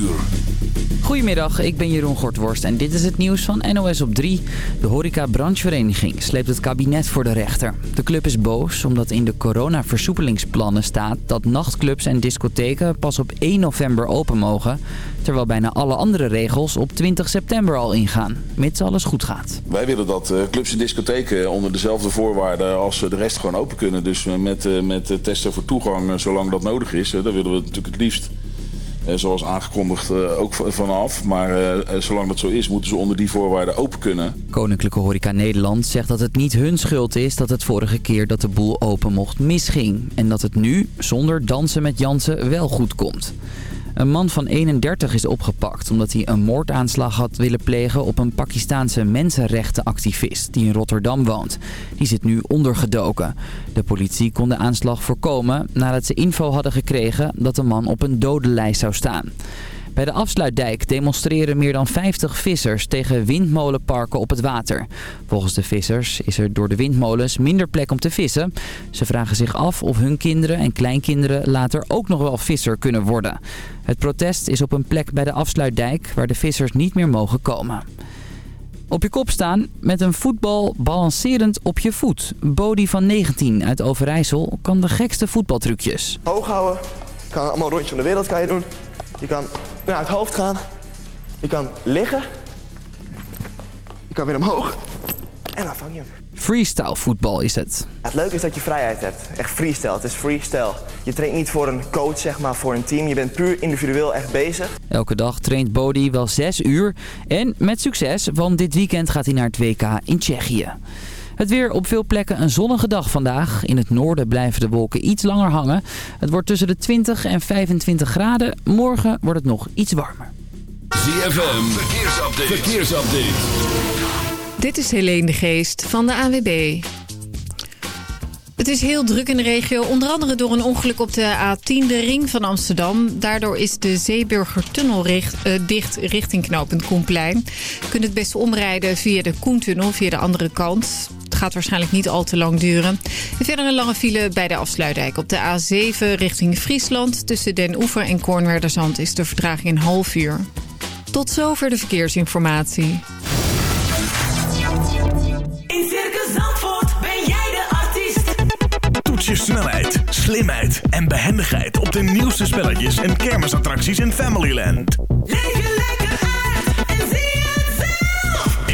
uur. Goedemiddag, ik ben Jeroen Gortworst en dit is het nieuws van NOS op 3. De horeca-branchevereniging sleept het kabinet voor de rechter. De club is boos omdat in de coronaversoepelingsplannen staat... dat nachtclubs en discotheken pas op 1 november open mogen... terwijl bijna alle andere regels op 20 september al ingaan, mits alles goed gaat. Wij willen dat eh, clubs en discotheken onder dezelfde voorwaarden als de rest gewoon open kunnen. Dus eh, met, eh, met testen voor toegang, zolang dat nodig is, daar willen we het natuurlijk het liefst... zoals aangekondigd ook vanaf. Maar zolang dat zo is, moeten ze onder die voorwaarden open kunnen. Koninklijke Horeca Nederland zegt dat het niet hun schuld is dat het vorige keer dat de boel open mocht misging. En dat het nu, zonder dansen met Jansen, wel goed komt. Een man van 31 is opgepakt omdat hij een moordaanslag had willen plegen op een Pakistaanse mensenrechtenactivist die in Rotterdam woont. Die zit nu ondergedoken. De politie kon de aanslag voorkomen nadat ze info hadden gekregen dat de man op een dodenlijst zou staan. Bij de afsluitdijk demonstreren meer dan 50 vissers tegen windmolenparken op het water. Volgens de vissers is er door de windmolens minder plek om te vissen. Ze vragen zich af of hun kinderen en kleinkinderen later ook nog wel visser kunnen worden. Het protest is op een plek bij de afsluitdijk waar de vissers niet meer mogen komen. Op je kop staan met een voetbal balancerend op je voet. Bodie van 19 uit Overijssel kan de gekste voetbaltrucjes. Hoog houden, kan allemaal rondje om de wereld kan je doen. Je kan naar het hoofd gaan. Je kan liggen. Je kan weer omhoog. En dan vang je hem. Freestyle voetbal is het. Het leuke is dat je vrijheid hebt. Echt freestyle. Het is freestyle. Je traint niet voor een coach, zeg maar, voor een team. Je bent puur individueel echt bezig. Elke dag traint Bodie wel 6 uur. En met succes, want dit weekend gaat hij naar het WK in Tsjechië. Het weer op veel plekken een zonnige dag vandaag. In het noorden blijven de wolken iets langer hangen. Het wordt tussen de 20 en 25 graden. Morgen wordt het nog iets warmer. ZFM, verkeersupdate. verkeersupdate. Dit is Helene de Geest van de AWB. Het is heel druk in de regio, onder andere door een ongeluk op de A10, de ring van Amsterdam. Daardoor is de Zeeburgertunnel richt, uh, dicht richting knooppunt Koenplein. Je kunt het beste omrijden via de Koentunnel, via de andere kant. Gaat waarschijnlijk niet al te lang duren. En verder een lange file bij de afsluitdijk. Op de A7 richting Friesland. Tussen Den Oever en Kornwerderzand is de vertraging een half uur. Tot zover de verkeersinformatie. In Circus Zandvoort ben jij de artiest. Toets je snelheid, slimheid en behendigheid op de nieuwste spelletjes en kermisattracties in Familyland. Leef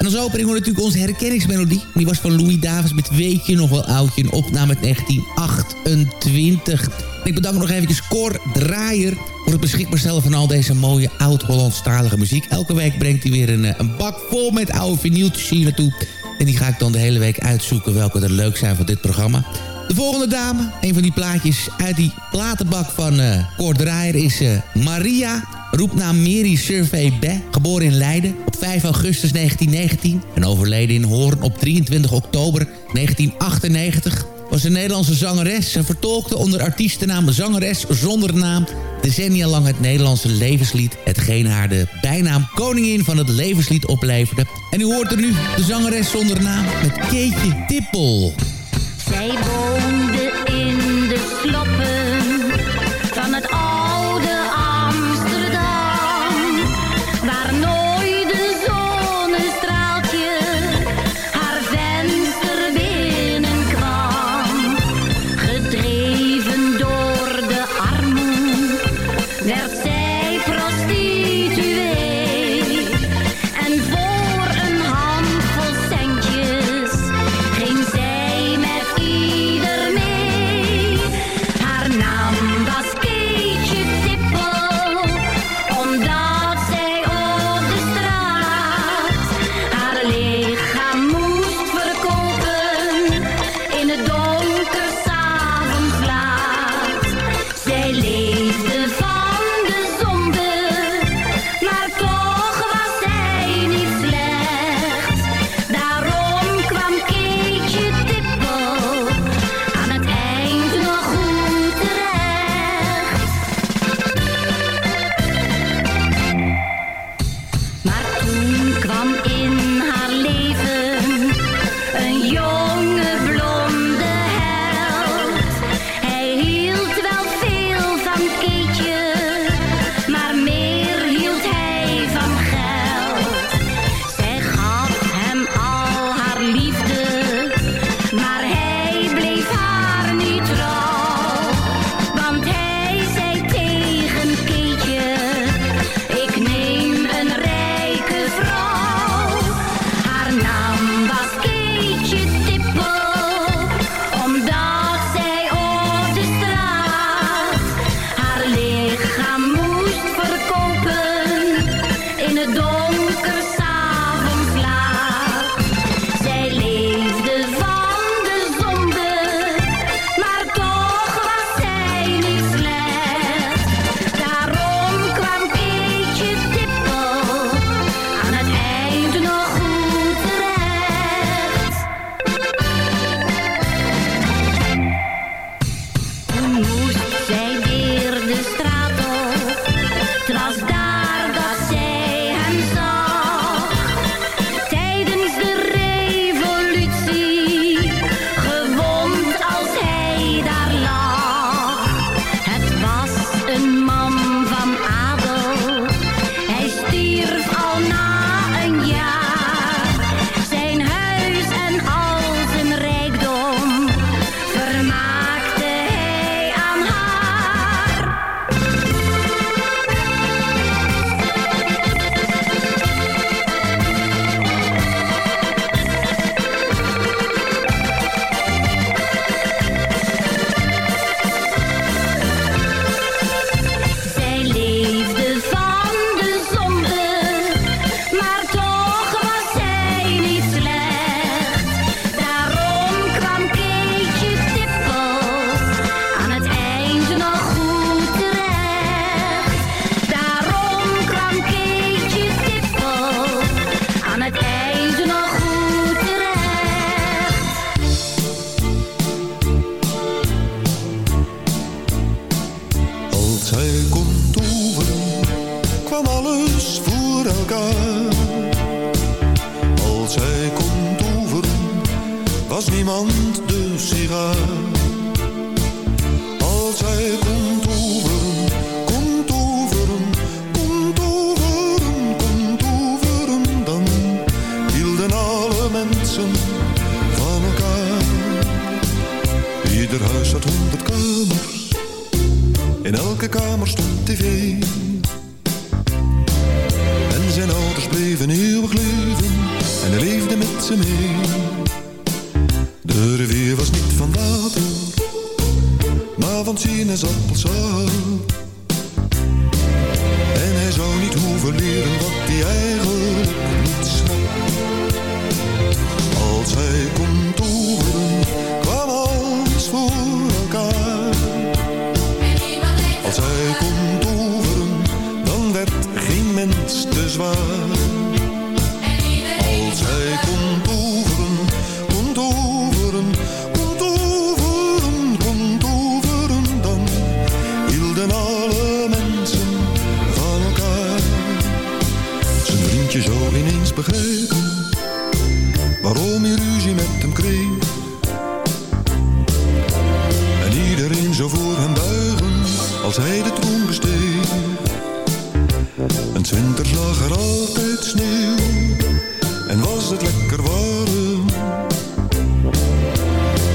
En als opening hoor natuurlijk onze herkenningsmelodie. Die was van Louis Davis met Weet je nog wel oudje, een opname uit 1928. En ik bedank nog eventjes Cor Draaier voor het beschikbaar stellen van al deze mooie oud-Hollandstalige muziek. Elke week brengt hij weer een, eh, een bak vol met oude vinyltjes hier naartoe. En die ga ik dan de hele week uitzoeken welke er leuk zijn van dit programma. De volgende dame, een van die plaatjes uit die platenbak van eh Cor Draaier is eh, Maria roepnaam Mary Survey Be, geboren in Leiden op 5 augustus 1919 en overleden in Hoorn op 23 oktober 1998 was een Nederlandse zangeres. Ze vertolkte onder artiestennaam Zangeres zonder naam decennia lang het Nederlandse levenslied. Hetgeen haar de bijnaam koningin van het levenslied opleverde. En u hoort er nu de zangeres zonder naam met Keetje Tippel. Zij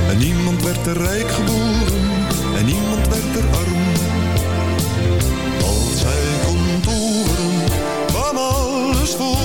En niemand werd er rijk geboren en niemand werd er arm. Als hij kon toveren, kwam alles voor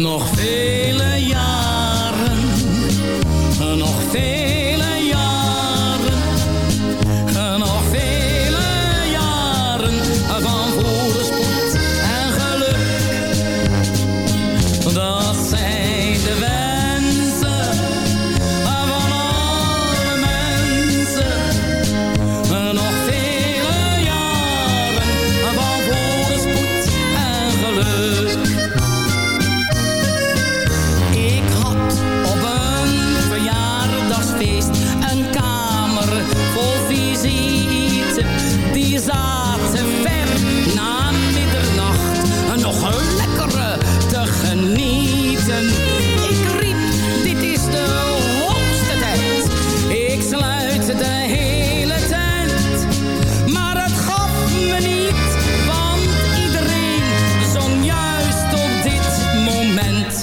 Nog. vele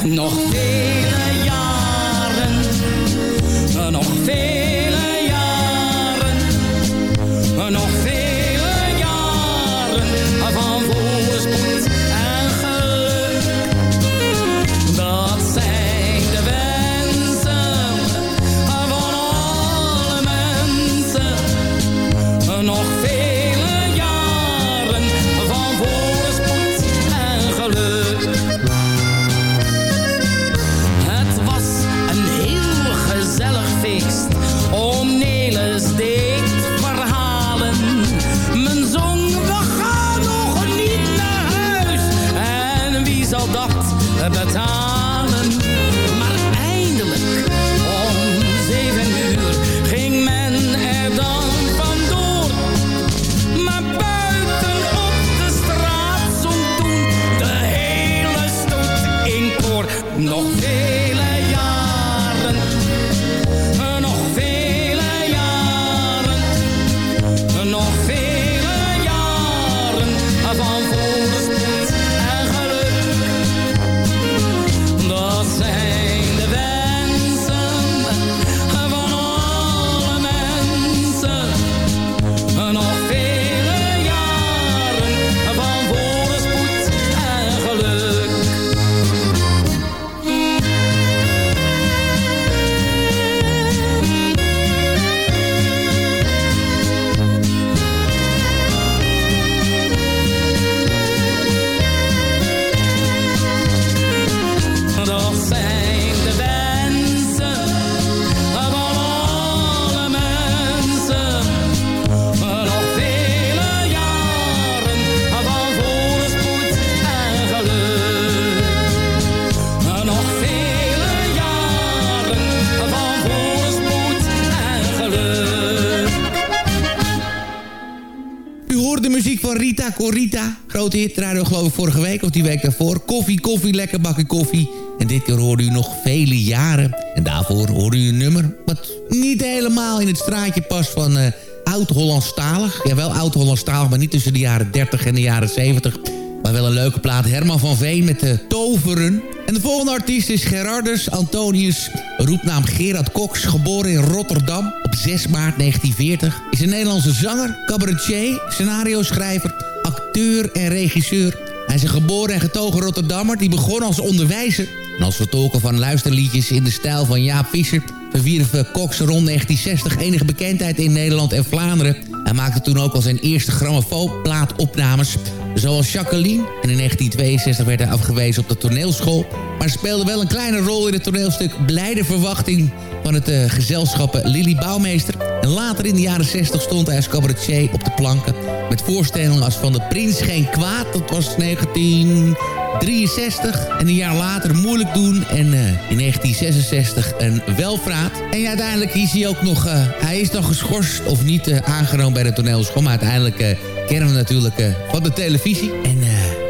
Nog. vele Grote hit geloof ik vorige week of die week daarvoor. Koffie, koffie, lekker bakje koffie. En dit keer hoorde u nog vele jaren. En daarvoor hoorde u een nummer wat niet helemaal in het straatje past van eh, oud-Hollandstalig. Ja, wel oud-Hollandstalig, maar niet tussen de jaren 30 en de jaren 70. Maar wel een leuke plaat. Herman van Veen met de Toveren. En de volgende artiest is Gerardus Antonius, roepnaam Gerard Cox, geboren in Rotterdam op 6 maart 1940. Is een Nederlandse zanger, cabaretier, scenario-schrijver, acteur en regisseur. Hij is een geboren en getogen Rotterdammer die begon als onderwijzer. En als vertolker van luisterliedjes in de stijl van Jaap Visser... verwierf Cox rond 1960 enige bekendheid in Nederland en Vlaanderen. Hij maakte toen ook al zijn eerste grammofoonplaatopnames... zoals Jacqueline. En in 1962 werd hij afgewezen op de toneelschool... maar speelde wel een kleine rol in het toneelstuk Blijde Verwachting... van het eh, gezelschap Lily Bouwmeester. En later in de jaren 60 stond hij als cabaretier op de planken... met voorstellingen als Van de Prins Geen Kwaad, dat was 19... 63 en een jaar later moeilijk doen. En eh, in 1966 een welvraat. En uiteindelijk is hij ook nog... eh, hij is nog geschorst of niet eh, aangenomen bij de toneelschool. Maar uiteindelijk kennen we natuurlijk van de televisie. En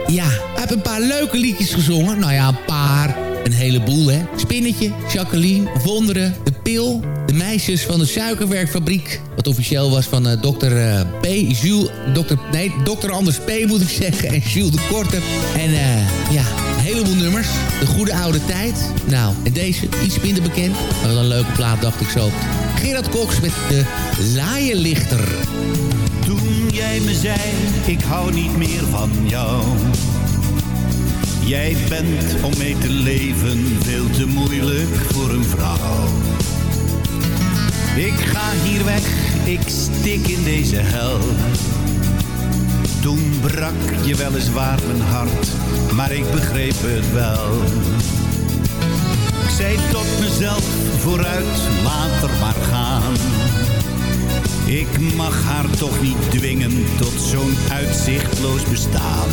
ja, een paar leuke liedjes gezongen. Nou ja, een paar. Een heleboel, hè. Spinnetje, Jacqueline, Wonderen, De Pil... De meisjes van de suikerwerkfabriek. Wat officieel was van eh, dokter eh, P. Jules... Dokter, nee, dokter Anders P. moet ik zeggen. En Jules de Korte. En eh, ja, een heleboel nummers. De goede oude tijd. Nou, en deze, iets minder bekend. Maar wel een leuke plaat, dacht ik zo. Gerard Cox met de Laaienlichter. Toen jij me zei, ik hou niet meer van jou. Jij bent om mee te leven veel te moeilijk voor een vrouw. Ik ga hier weg, ik stik in deze hel. Toen brak je weliswaar mijn hart, maar ik begreep het wel. Ik zei tot mezelf, vooruit, laat er maar gaan. Ik mag haar toch niet dwingen tot zo'n uitzichtloos bestaan.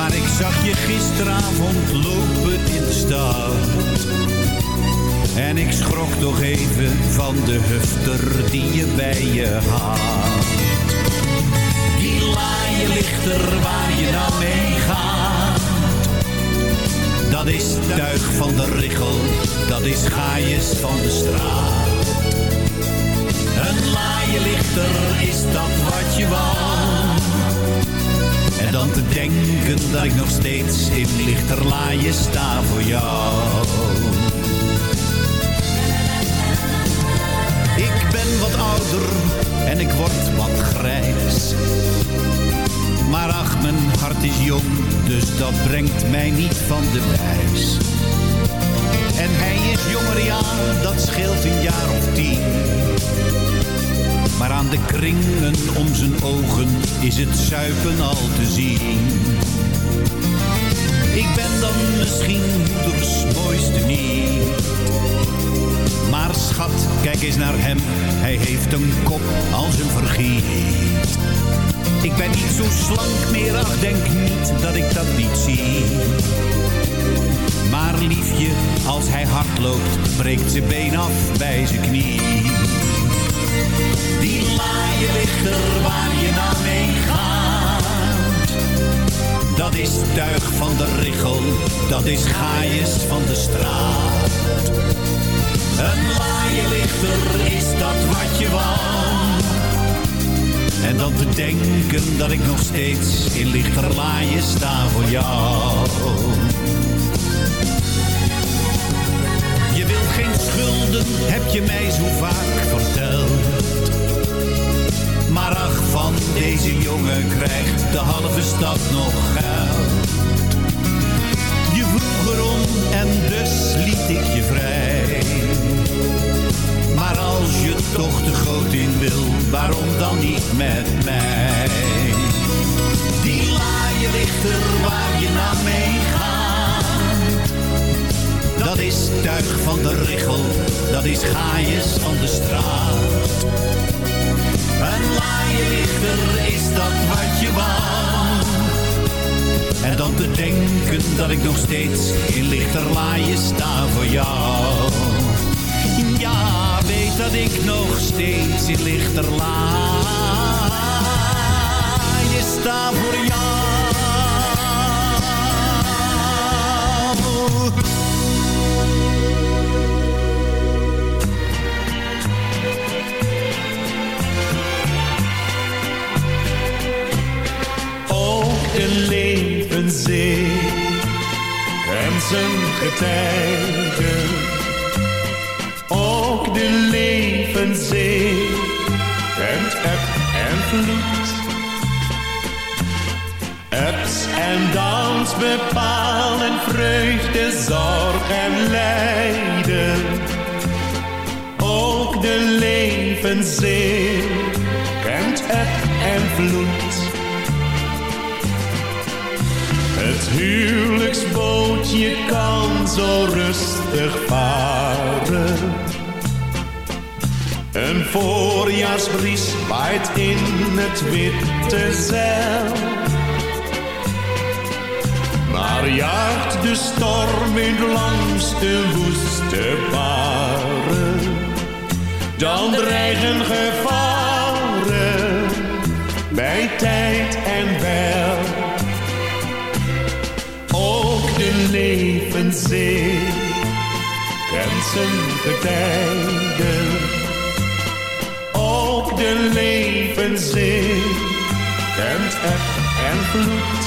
Maar ik zag je gisteravond lopen in de stad. En ik schrok toch even van de hufter die je bij je had. Die laaie lichter waar je nou mee gaat. Dat is tuig van de richel, dat is gaaiers van de straat. Een laaie lichter, is dat wat je wou? En dan te denken dat ik nog steeds in lichterlaaien sta voor jou. Ik ben wat ouder en ik word wat grijs. Maar ach, mijn hart is jong, dus dat brengt mij niet van de wijs. En hij is jonger, ja, dat scheelt een jaar of tien. Maar aan de kringen om zijn ogen is het zuipen al te zien. Ik ben dan misschien moeders mooiste niet. Maar schat, kijk eens naar hem, hij heeft een kop als een vergiet. Ik ben niet zo slank meer, ach denk niet dat ik dat niet zie. Maar liefje, als hij hard loopt, breekt zijn been af bij zijn knie. Die laaie lichter waar je naar mee gaat. Dat is tuig van de richel, dat is gaaiers van de straat. Een lichter is dat wat je wou. En dan te denken dat ik nog steeds in lichterlaaien sta voor jou. Je wilt geen schulden, heb je mij zo vaak verteld. Maar ach, van deze jongen krijgt de halve stad nog geld. Je vroeg erom en dus liet ik je vrij. Maar als je toch de goot in wil, waarom dan niet met mij? Die laaie lichter waar je naar mee gaat. Dat is tuig van de richel, dat is gaaiers van de straat. Een laaie lichter is dat wat je wou. En dan te denken dat ik nog steeds in lichterlaaien sta voor jou. Ja, weet dat ik nog steeds in lichterlaaien sta voor jou. En zijn getijden. Ook de levenzee kent eb en vloed. Ups en downs bepalen vreugde, zorg en lijden. Ook de levenzee kent eb en vloed. Huwelijksbootje kan zo rustig varen. Een voorjaarsbries waait in het witte zeil. Maar jaagt de stormwind langs de woeste baren. Dan dreigen gevaren bij tijd en Ook de levenzee kent zijn getijden. Ook de levenzee kent eb en vloed.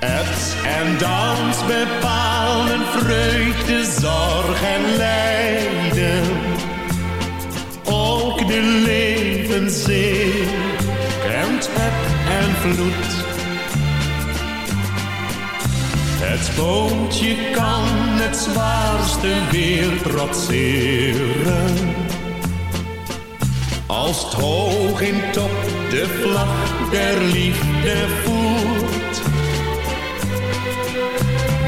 Ups en downs bepalen vreugde, zorg en lijden. Ook de levenzee kent eb en vloed. Het bootje kan het zwaarste weer trotseren. Als hoog in top de vlag der liefde voert.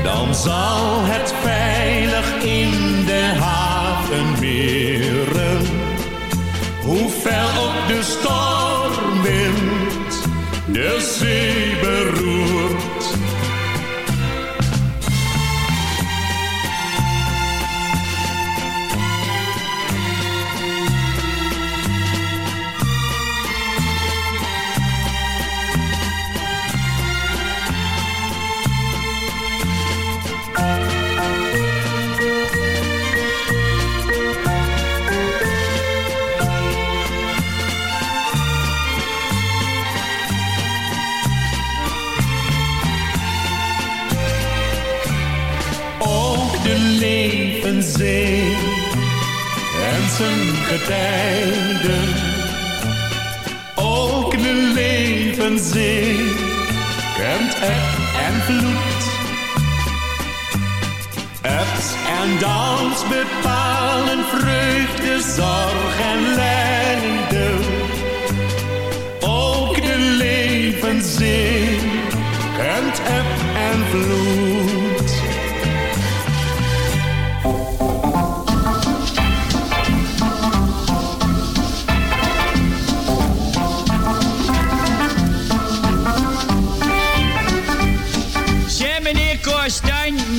Dan zal het veilig in de haven meren. Hoe fel ook de stormwind de zee vloed. Ups en downs bepalen vreugde, zorg en lijden. Ook de levenzin kent eb en vloed.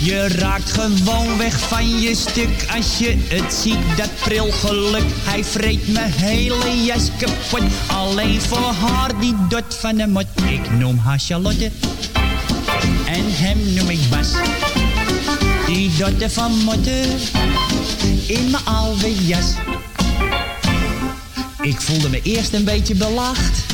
Je raakt gewoon weg van je stuk als je het ziet, dat prilgeluk. Hij vreet mijn hele jas kapot, alleen voor haar die dot van de mot. Ik noem haar Charlotte en hem noem ik Bas. Die dotte van motten in mijn oude jas. Ik voelde me eerst een beetje belacht.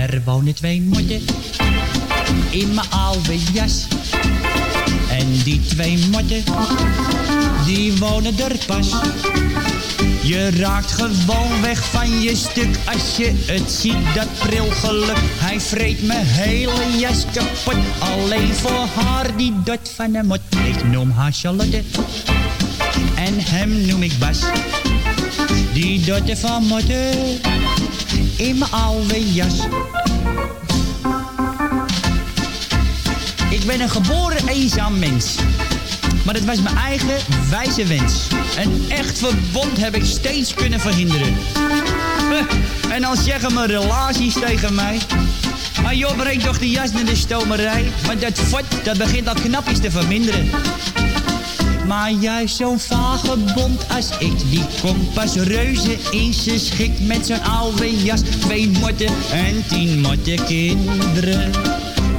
Er wonen twee motten in mijn oude jas. En die twee motten, die wonen er pas. Je raakt gewoon weg van je stuk als je het ziet, dat prilgeluk. Hij vreet mijn hele jas kapot, alleen voor haar die dot van de mot. Ik noem haar Charlotte en hem noem ik Bas. Die dotte van motten in mijn oude jas. Ik ben een geboren eenzaam mens. Maar het was mijn eigen wijze wens. Een echt verbond heb ik steeds kunnen verhinderen. En dan zeggen mijn relaties tegen mij... Ah joh, breng toch de jas naar de stomerij. Want dat fort, dat begint al knapjes te verminderen. Maar juist zo'n vagebond als ik, die komt pas reuze in zijn schik met zo'n oude jas. Twee motten en tien motten kinderen.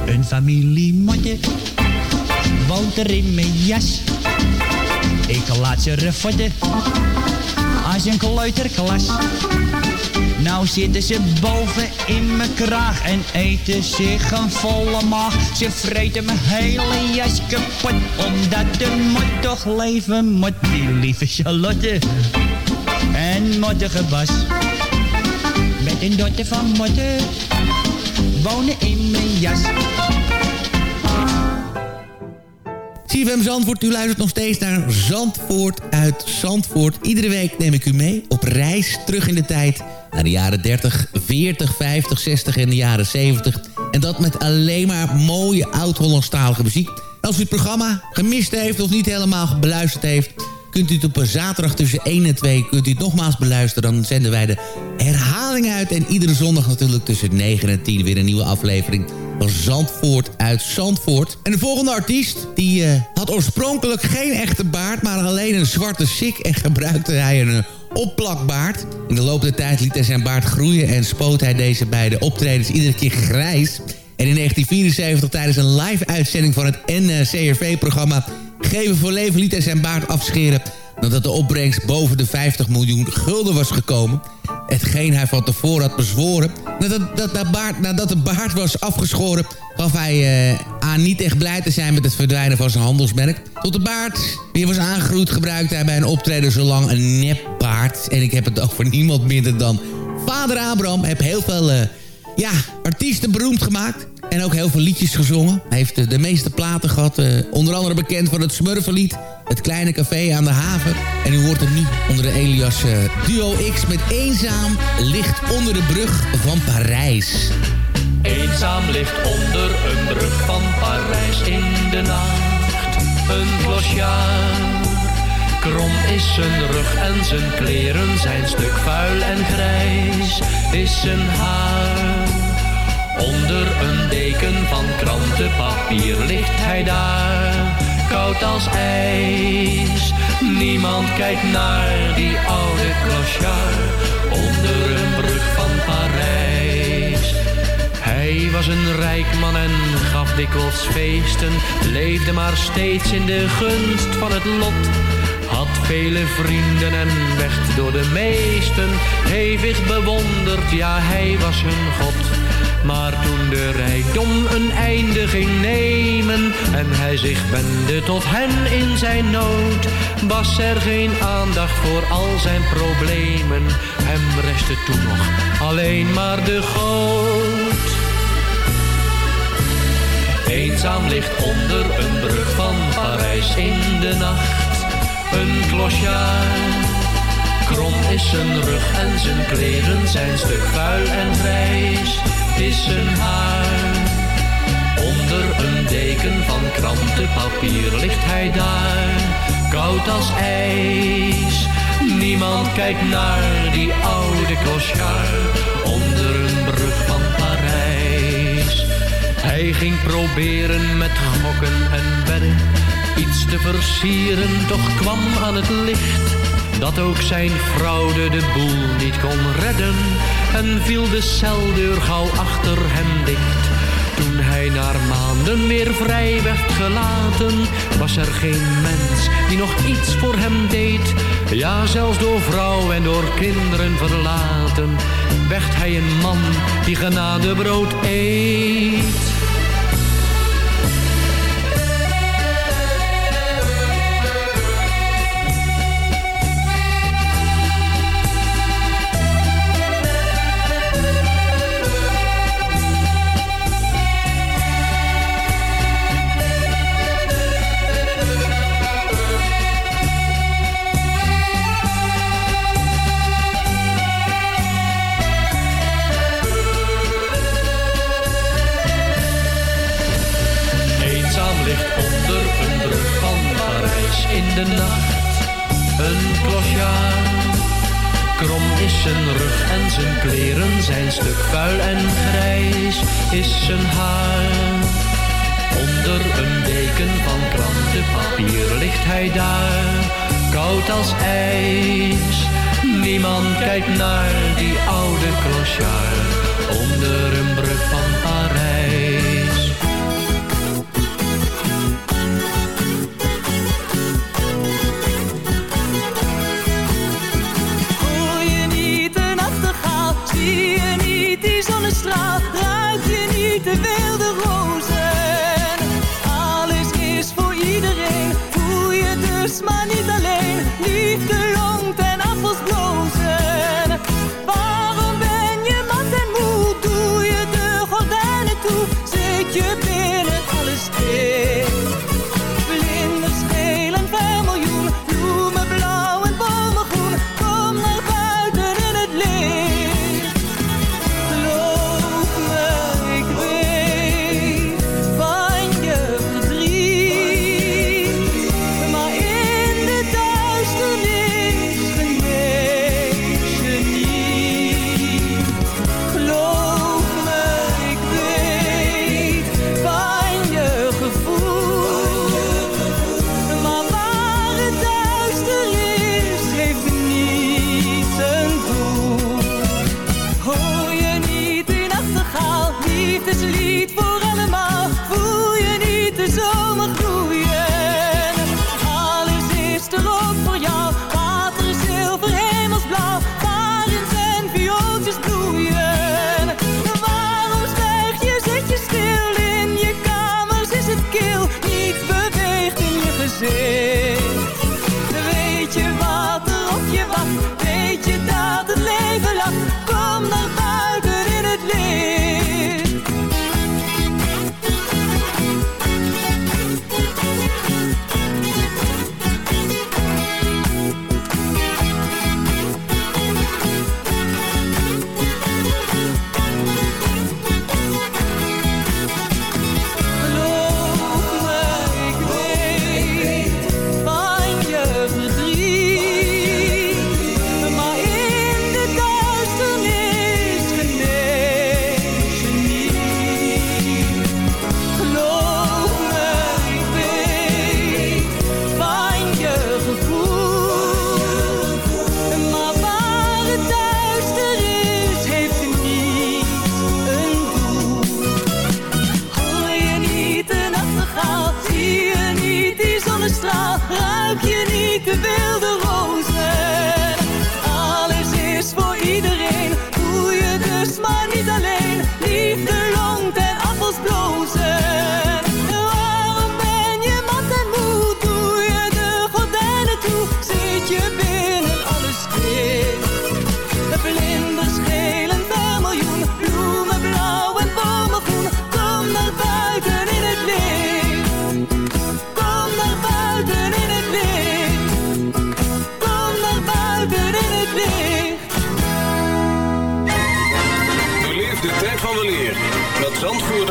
Een familie motten woont er in mijn jas. Ik laat ze refotten als een kleuterklas. Nou zitten ze boven in mijn kraag en eten zich een volle maag. Ze vreten mijn hele jas kapot, omdat de mot toch leven moet. Die lieve Charlotte en mottige Bas. Met een dotter van motten wonen in mijn jas. CFM Zandvoort, u luistert nog steeds naar Zandvoort uit Zandvoort. Iedere week neem ik u mee op reis terug in de tijd... naar de jaren 30, 40, 50, 60 en de jaren 70. En dat met alleen maar mooie oud-Hollandstalige muziek. Als u het programma gemist heeft of niet helemaal beluisterd heeft... kunt u het op een zaterdag tussen 1 en 2 kunt u het nogmaals beluisteren. Dan zenden wij de herhaling uit. En iedere zondag natuurlijk tussen 9 en 10 weer een nieuwe aflevering van Zandvoort uit Zandvoort. En de volgende artiest, die eh, had oorspronkelijk geen echte baard... maar alleen een zwarte sik en gebruikte hij een opplakbaard. In de loop der tijd liet hij zijn baard groeien... en spoot hij deze bij de optredens iedere keer grijs... En in 1974 tijdens een live-uitzending van het NCRV-programma... Geven voor Leven liet hij zijn baard afscheren... nadat de opbrengst boven de 50 miljoen gulden was gekomen. Hetgeen hij van tevoren had bezworen. Nadat, dat, baard, nadat de baard was afgeschoren... gaf hij eh, aan niet echt blij te zijn met het verdwijnen van zijn handelsmerk. Tot de baard weer was aangegroeid gebruikte hij bij een optreden zo lang een nepbaard. En ik heb het over niemand minder dan vader Abraham. Heb heel veel... eh, ja, artiesten beroemd gemaakt. En ook heel veel liedjes gezongen. Hij heeft eh, de meeste platen gehad. eh, onder andere bekend van het Smurfenlied. Het kleine café aan de haven. En u hoort hem nu onder de Elias eh, Duo X met Eenzaam ligt onder de brug van Parijs. Eenzaam ligt onder een brug van Parijs in de nacht. Een clochard. Krom is zijn rug en zijn kleren zijn stuk vuil en grijs. Is zijn haar. Onder een deken van krantenpapier ligt hij daar. Koud als ijs. Niemand kijkt naar die oude clochard. Onder een brug van Parijs. Hij was een rijk man en gaf dikwijls feesten, leefde maar steeds in de gunst van het lot. Had vele vrienden en werd door de meesten hevig bewonderd, ja hij was hun god. Maar toen de rijkdom een einde ging nemen en hij zich wendde tot hen in zijn nood, was er geen aandacht voor al zijn problemen. Hem restte toen nog alleen maar de goot. Eenzaam ligt onder een brug van Parijs in de nacht. Een clochard. Krom is zijn rug en zijn kleren zijn stuk vuil en grijs. Is. Onder een deken van krantenpapier ligt hij daar. Koud als ijs. Niemand kijkt naar die oude clochard. Onder een brug van Parijs. Hij ging proberen met gokken en wedden iets te versieren, toch kwam aan het licht dat ook zijn fraude de boel niet kon redden en viel de celdeur gauw achter hem dicht. Toen hij na maanden weer vrij werd gelaten, was er geen mens die nog iets voor hem deed. Ja, zelfs door vrouw en door kinderen verlaten, werd hij een man die genadebrood eet. Vuil en grijs. Is zijn haar. Onder een deken van krantenpapier ligt hij daar. Koud als ijs. Niemand kijkt naar die oude clochard. Onder een brug van Parijs.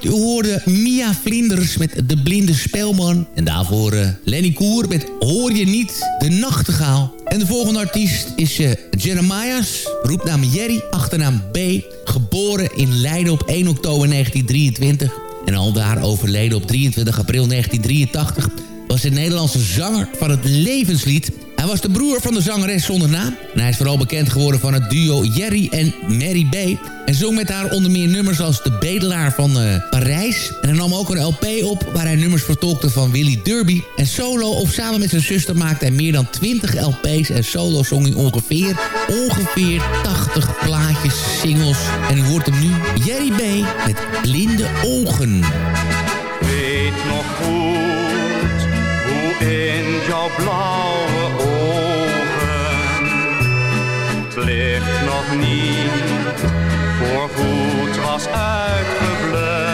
U hoorde Mia Vlinders met De Blinde Spelman. En daarvoor eh, Lenny Koer met Hoor je niet, De Nachtegaal. En de volgende artiest is eh, Jeremias, roepnaam Jerry, achternaam B. Geboren in Leiden op 1 oktober 1923. En al daar overleden op 23 april 1983 was een Nederlandse zanger van het levenslied. Hij was de broer van de zangeres zonder naam. En hij is vooral bekend geworden van het duo Jerry en Mary B. En zong met haar onder meer nummers als De Bedelaar van eh, Parijs. En hij nam ook een LP op waar hij nummers vertolkte van Willy Derby. En solo of samen met zijn zuster maakte hij meer dan 20 LP's. En solo zong hij ongeveer, ongeveer 80 plaatjes, singles. En hoort hem nu, Jerry B. met Blinde Ogen. Weet nog goed hoe in jouw licht nog niet voor goed was uitgeblust.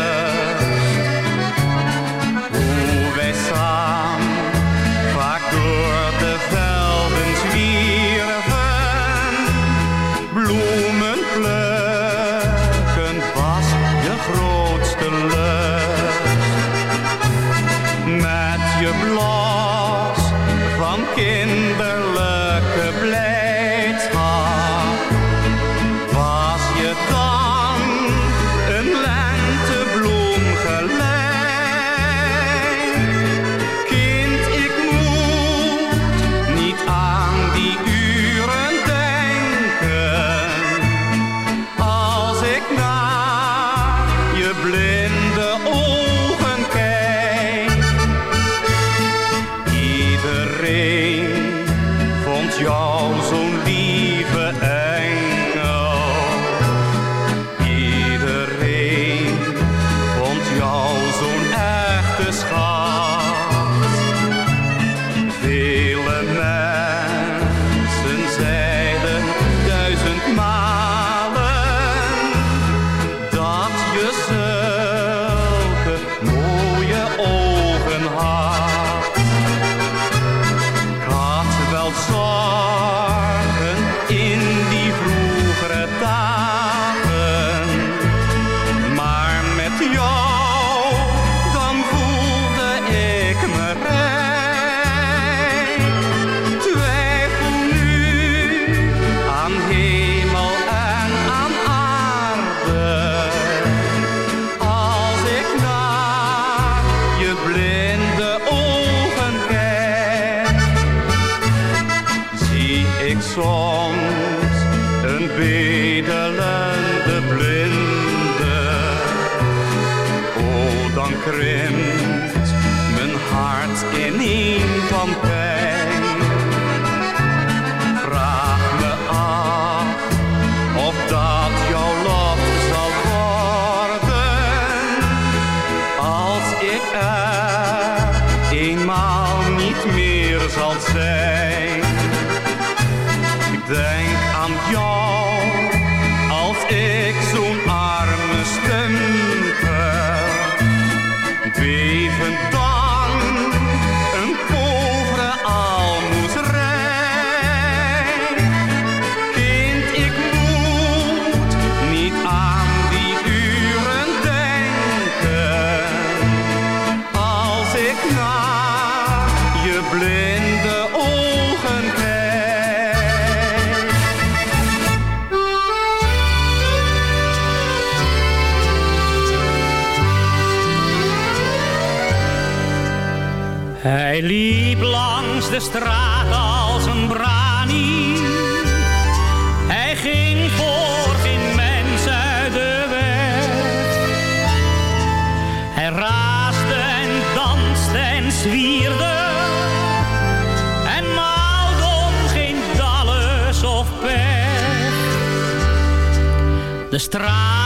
Hij liep langs de straat als een brani. Hij ging voor in mens uit de weg. Hij raasde en danste en zwierde. En maalde om geen dalles of pech. De straat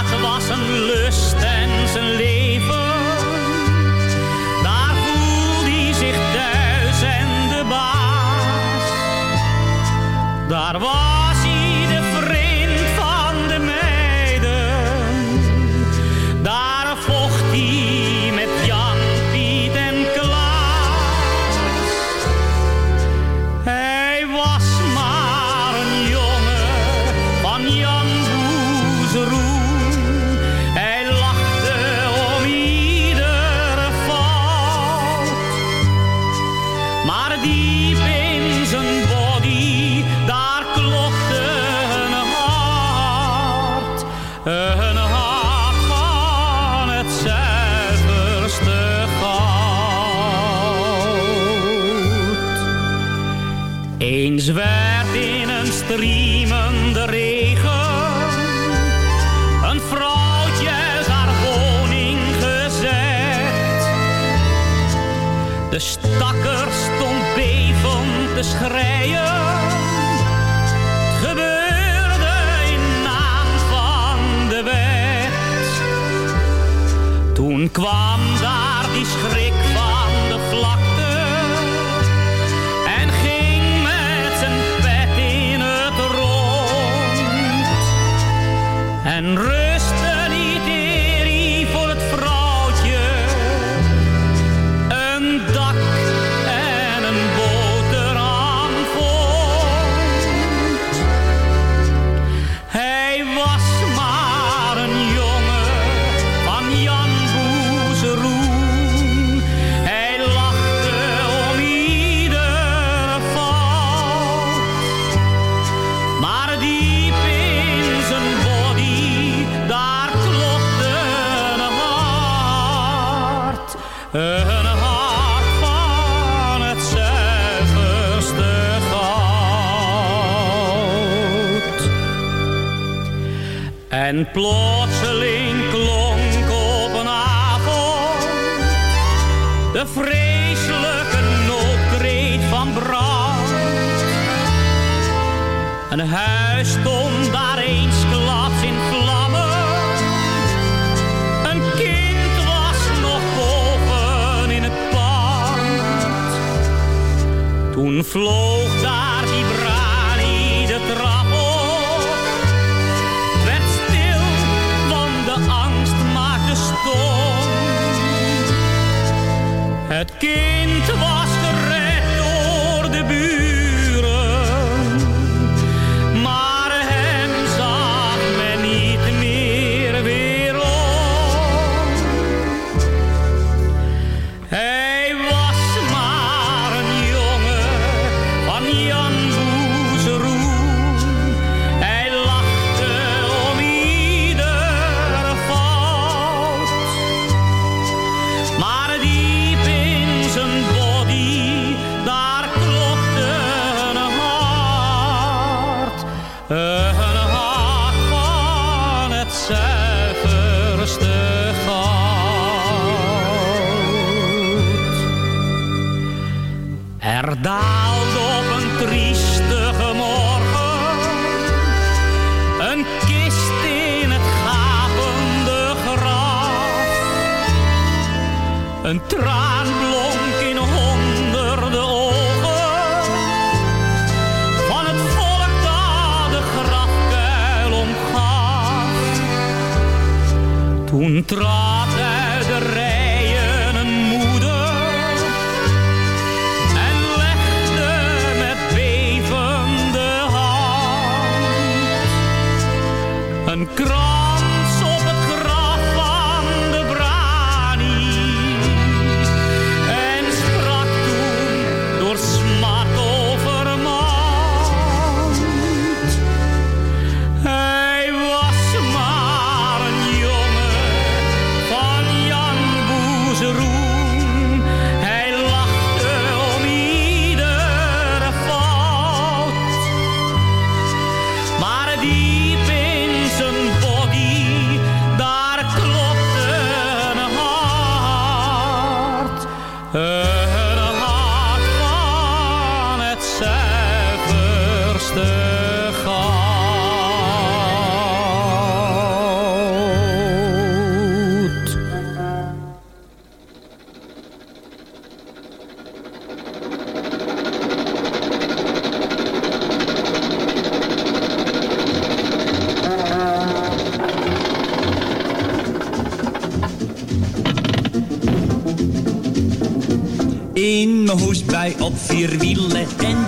werd in een striemende regen een vrouwtje haar woning gezet. De stakker stond bevend te schreien. Gebeurde in naam van de wet. Toen kwam daar die schreeuw. En plotseling klonk op een avond de vreselijke noodkreet van brand. Een huis stond daar eens klaar. in vlammen. Een kind was nog boven in het pand. Toen vloog daar die brani de trap het.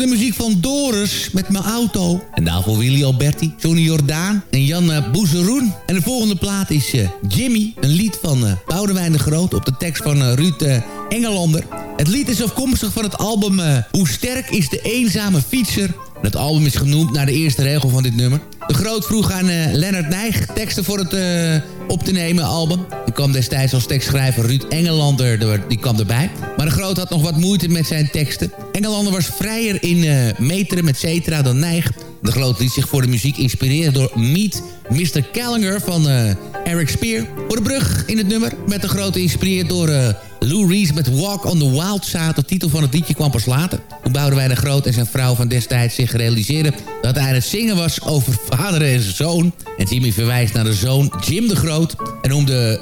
De muziek van Doris met mijn auto. En daarvoor Willy Alberti, Johnny Jordaan en Jan eh, Boezeroen. En de volgende plaat is eh, Jimmy, een lied van uh, de Groot... op de tekst van Ruud uh, Engelander. Het lied is afkomstig van het album Hoe sterk is de eenzame fietser... Het album is genoemd naar de eerste regel van dit nummer. De Groot vroeg aan uh, Lennart Nijg teksten voor het uh, op te nemen album. Die kwam destijds als tekstschrijver Ruud Engelander, die kwam erbij. Maar de Groot had nog wat moeite met zijn teksten. Engelander was vrijer in uh, meteren met cetera dan Nijg. De Groot liet zich voor de muziek inspireren door Meet Mr. Callagher van Eric Spear. Voor de brug in het nummer met de Groot geïnspireerd door Lou Reese met Walk on the Wild Side. De titel van het liedje kwam pas later. Toen Boudewijn de Groot en zijn vrouw van destijds zich realiseerden... dat hij aan het zingen was over vader en zoon. En Jimmy verwijst naar de zoon Jim de Groot. En om de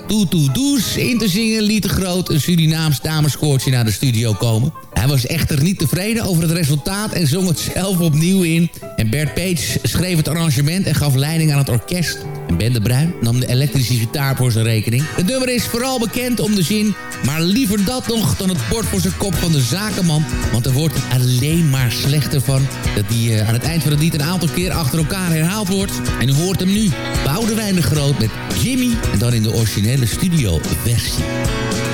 Does in te zingen... liet de Groot een Surinaams dameskoortje naar de studio komen. Hij was echter niet tevreden over het resultaat en zong het zelf opnieuw in. En Bert Page schreef het arrangement en gaf leiding aan het orkest. En Ben de Bruin nam de elektrische gitaar voor zijn rekening. Het nummer is vooral bekend om de zin... maar liever dat nog dan het bord voor zijn kop van de zakenman. Want er wordt alleen maar slechter van... dat die eh, aan het eind van het lied een aantal keer achter elkaar herhaald wordt. En u hoort hem nu. Boudewijn de Groot met Jimmy... en dan in de originele studio versie.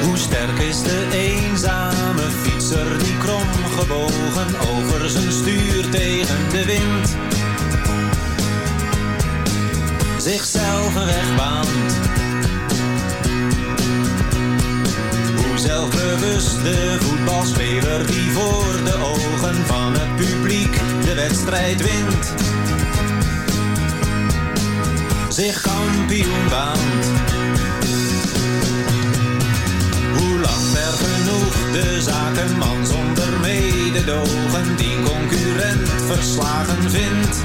Hoe sterk is de eenzame fietser die krom gebogen over zijn stuur tegen de wind zichzelf een weg baant. Hoe zelfbewust de voetbalspeler die voor de ogen van het publiek de wedstrijd wint. Zich kampioen baant. Hoe lacht er genoeg de zakenman zonder mededogen die concurrent verslagen vindt